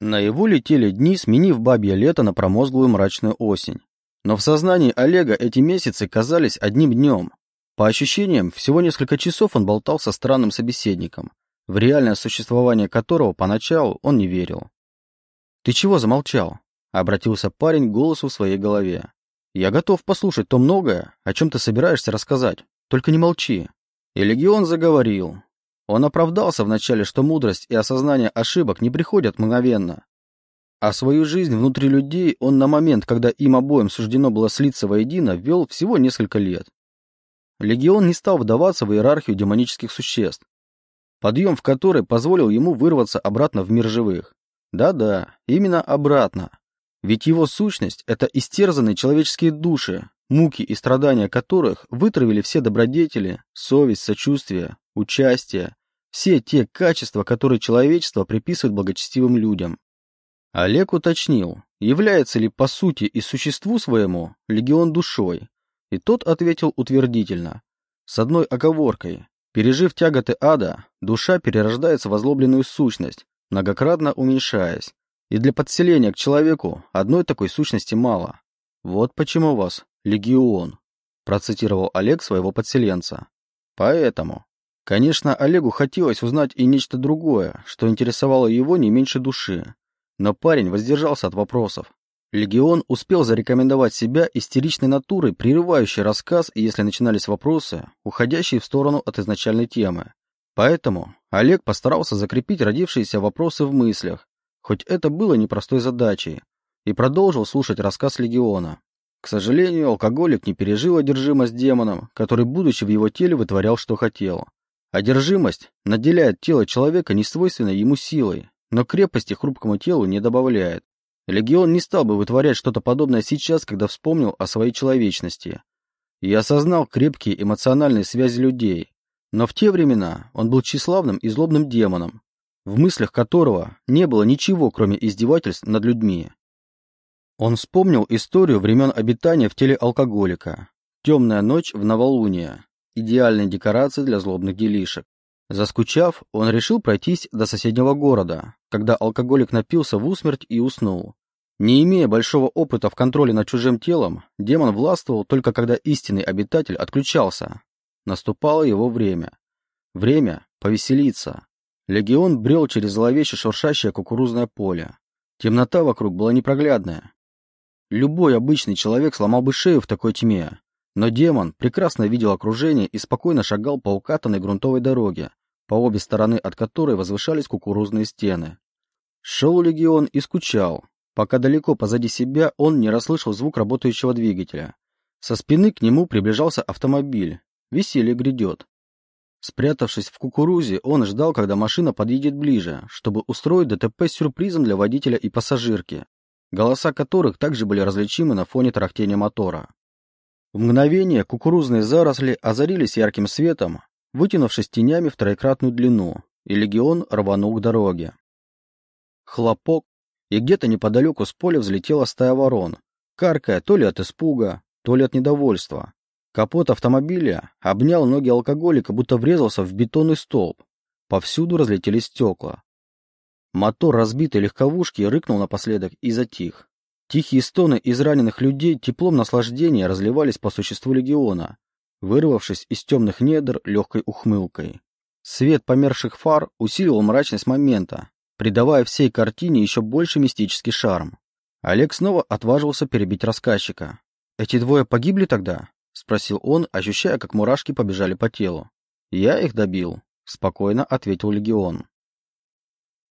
Наяву летели дни, сменив бабье лето на промозглую мрачную осень. Но в сознании Олега эти месяцы казались одним днем. По ощущениям, всего несколько часов он болтал со странным собеседником, в реальное существование которого поначалу он не верил. «Ты чего замолчал?» — обратился парень к голосу в своей голове. «Я готов послушать то многое, о чем ты собираешься рассказать, только не молчи». И Легион заговорил, он оправдался вначале, что мудрость и осознание ошибок не приходят мгновенно. А свою жизнь внутри людей он на момент, когда им обоим суждено было слиться воедино, вел всего несколько лет. Легион не стал вдаваться в иерархию демонических существ, подъем в которой позволил ему вырваться обратно в мир живых. Да-да, именно обратно. Ведь его сущность – это истерзанные человеческие души, муки и страдания которых вытравили все добродетели, совесть, сочувствие, участие, все те качества, которые человечество приписывает благочестивым людям. Олег уточнил, является ли по сути и существу своему легион душой, и тот ответил утвердительно, с одной оговоркой. Пережив тяготы ада, душа перерождается в озлобленную сущность, многократно уменьшаясь, и для подселения к человеку одной такой сущности мало. Вот почему вас легион, процитировал Олег своего подселенца. Поэтому, Конечно, Олегу хотелось узнать и нечто другое, что интересовало его не меньше души. Но парень воздержался от вопросов. Легион успел зарекомендовать себя истеричной натурой, прерывающей рассказ, если начинались вопросы, уходящие в сторону от изначальной темы. Поэтому Олег постарался закрепить родившиеся вопросы в мыслях, хоть это было непростой задачей, и продолжил слушать рассказ Легиона. К сожалению, алкоголик не пережил одержимость демоном, который, будучи в его теле, вытворял, что хотел. Одержимость наделяет тело человека несвойственной ему силой, но крепости хрупкому телу не добавляет. Легион не стал бы вытворять что-то подобное сейчас, когда вспомнил о своей человечности. И осознал крепкие эмоциональные связи людей. Но в те времена он был тщеславным и злобным демоном, в мыслях которого не было ничего, кроме издевательств над людьми. Он вспомнил историю времен обитания в теле алкоголика. Темная ночь в новолуние, идеальной декорации для злобных делишек. Заскучав, он решил пройтись до соседнего города, когда алкоголик напился в усмерть и уснул. Не имея большого опыта в контроле над чужим телом, демон властвовал только когда истинный обитатель отключался. Наступало его время. Время повеселиться. Легион брел через зловеще шуршащее кукурузное поле. Темнота вокруг была непроглядная. Любой обычный человек сломал бы шею в такой тьме, но демон прекрасно видел окружение и спокойно шагал по укатанной грунтовой дороге, по обе стороны от которой возвышались кукурузные стены. Шел легион и скучал, пока далеко позади себя он не расслышал звук работающего двигателя. Со спины к нему приближался автомобиль. Веселье грядет. Спрятавшись в кукурузе, он ждал, когда машина подъедет ближе, чтобы устроить ДТП с сюрпризом для водителя и пассажирки, голоса которых также были различимы на фоне тарахтения мотора. В мгновение кукурузные заросли озарились ярким светом, вытянувшись тенями в троекратную длину, и легион рванул к дороге. Хлопок, и где-то неподалеку с поля взлетела стая ворон, каркая то ли от испуга, то ли от недовольства. Капот автомобиля обнял ноги алкоголика, будто врезался в бетонный столб. Повсюду разлетелись стекла. Мотор разбитой легковушки рыкнул напоследок и затих. Тихие стоны израненных людей теплом наслаждения разливались по существу легиона, вырвавшись из темных недр легкой ухмылкой. Свет померших фар усиливал мрачность момента, придавая всей картине еще больше мистический шарм. Олег снова отважился перебить рассказчика. «Эти двое погибли тогда?» — спросил он, ощущая, как мурашки побежали по телу. «Я их добил», — спокойно ответил Легион.